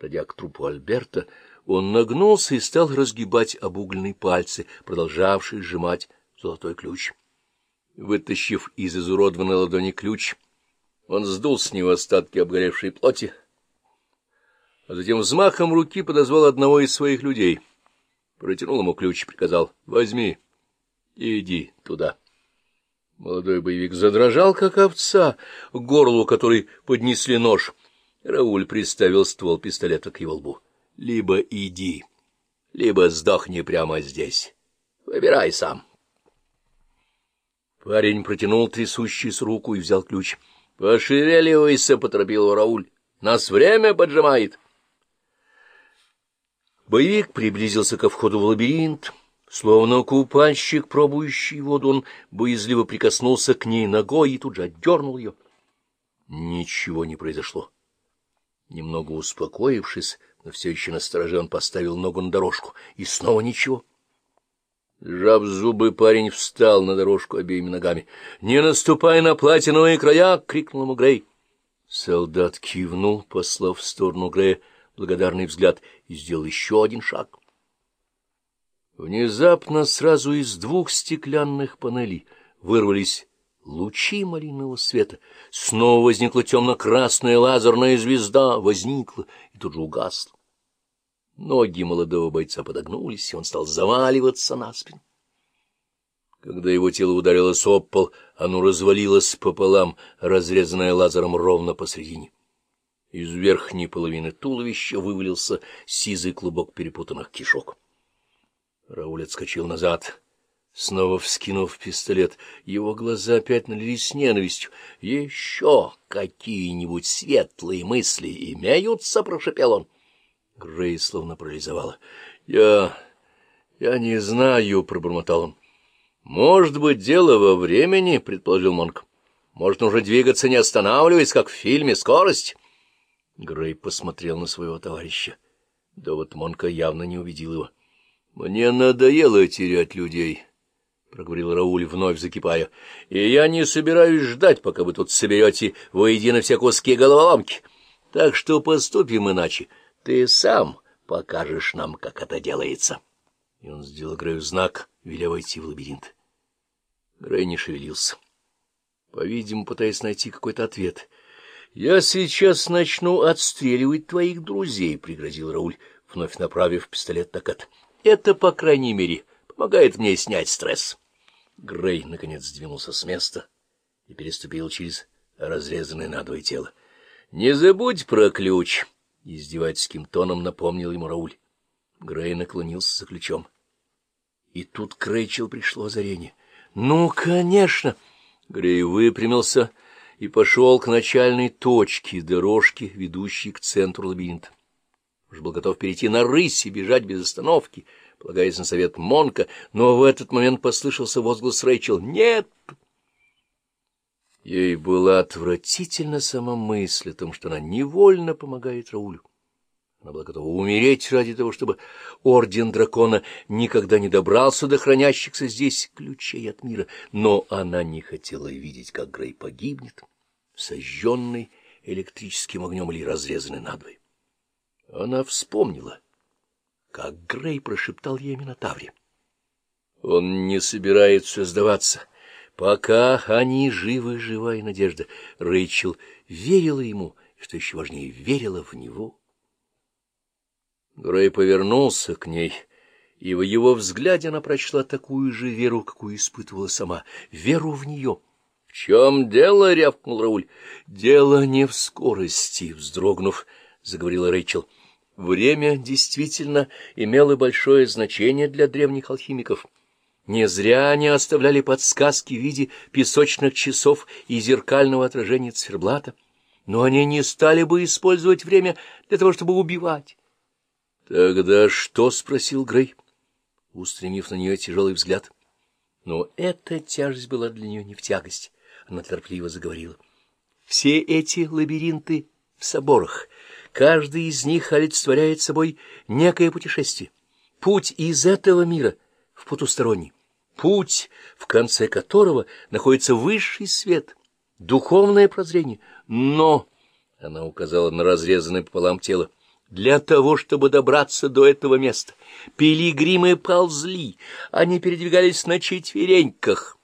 Подойдя к трупу Альберта, он нагнулся и стал разгибать обугленные пальцы, продолжавшие сжимать золотой ключ. Вытащив из изуродованной ладони ключ, он сдул с него остатки обгоревшей плоти, а затем взмахом руки подозвал одного из своих людей. Протянул ему ключ и приказал «Возьми и иди туда». Молодой боевик задрожал, как овца, к горлу которой поднесли нож. Рауль приставил ствол пистолета к его лбу. — Либо иди, либо сдохни прямо здесь. Выбирай сам. Парень протянул трясущийся руку и взял ключ. — Пошевеливайся, — поторопил его Рауль. — Нас время поджимает. Боевик приблизился ко входу в лабиринт. Словно купальщик, пробующий воду, он боязливо прикоснулся к ней ногой и тут же отдернул ее. Ничего не произошло. Немного успокоившись, но все еще на стороже, он поставил ногу на дорожку, и снова ничего. Сжав зубы, парень встал на дорожку обеими ногами. — Не наступай на платиновые края! — крикнул ему Грей. Солдат кивнул, послав в сторону Грея благодарный взгляд, и сделал еще один шаг. Внезапно сразу из двух стеклянных панелей вырвались лучи малинового света. Снова возникла темно-красная лазерная звезда, возникла и тут же угасла. Ноги молодого бойца подогнулись, и он стал заваливаться на спину. Когда его тело ударилось об пол, оно развалилось пополам, разрезанное лазером ровно посредине. Из верхней половины туловища вывалился сизый клубок перепутанных кишок. Рауль отскочил назад, снова вскинув пистолет. Его глаза опять налились ненавистью. — Еще какие-нибудь светлые мысли имеются? — прошепел он. Грей словно парализовала. — Я... я не знаю, — пробормотал он. — Может быть, дело во времени, — предположил Монк. — Может, нужно двигаться, не останавливаясь, как в фильме «Скорость». Грей посмотрел на своего товарища. Довод Монка явно не убедил его. —— Мне надоело терять людей, — проговорил Рауль, вновь закипая, — и я не собираюсь ждать, пока вы тут соберете воедино все куски головоломки. Так что поступим иначе. Ты сам покажешь нам, как это делается. И он сделал Грею знак, веля войти в лабиринт. Грей не шевелился, по-видимому, пытаясь найти какой-то ответ. — Я сейчас начну отстреливать твоих друзей, — пригрозил Рауль, вновь направив пистолет на Кат. Это, по крайней мере, помогает мне снять стресс. Грей, наконец, сдвинулся с места и переступил через разрезанное надвое тело. — Не забудь про ключ! — издевательским тоном напомнил ему Рауль. Грей наклонился за ключом. И тут к Рэйчел пришло озарение. — Ну, конечно! Грей выпрямился и пошел к начальной точке дорожки, ведущей к центру лабиринта. Уж был готов перейти на рысь и бежать без остановки, полагаясь на совет Монка, но в этот момент послышался возглас Рэйчел «Нет!». Ей была отвратительна сама мысль о том, что она невольно помогает Раулю. Она была готова умереть ради того, чтобы Орден Дракона никогда не добрался до хранящихся здесь ключей от мира, но она не хотела видеть, как Грей погибнет, сожженный электрическим огнем или разрезанный надвое. Она вспомнила, как Грей прошептал ей Минотавре. Он не собирается сдаваться. Пока они живы, жива и надежда. Рэйчел верила ему, что еще важнее, верила в него. Грей повернулся к ней, и в его взгляде она прочла такую же веру, какую испытывала сама, веру в нее. — В чем дело? — рявкнул Рауль. — Дело не в скорости, — вздрогнув, заговорила Рэйчел. — Время действительно имело большое значение для древних алхимиков. Не зря они оставляли подсказки в виде песочных часов и зеркального отражения циферблата, но они не стали бы использовать время для того, чтобы убивать. — Тогда что? — спросил Грей, устремив на нее тяжелый взгляд. Но эта тяжесть была для нее не в тягость. Она торпливо заговорила. — Все эти лабиринты в соборах — Каждый из них олицетворяет собой некое путешествие, путь из этого мира в потусторонний, путь, в конце которого находится высший свет, духовное прозрение. Но, — она указала на разрезанное пополам тело, — Для того, чтобы добраться до этого места, пилигримы ползли, они передвигались на четвереньках,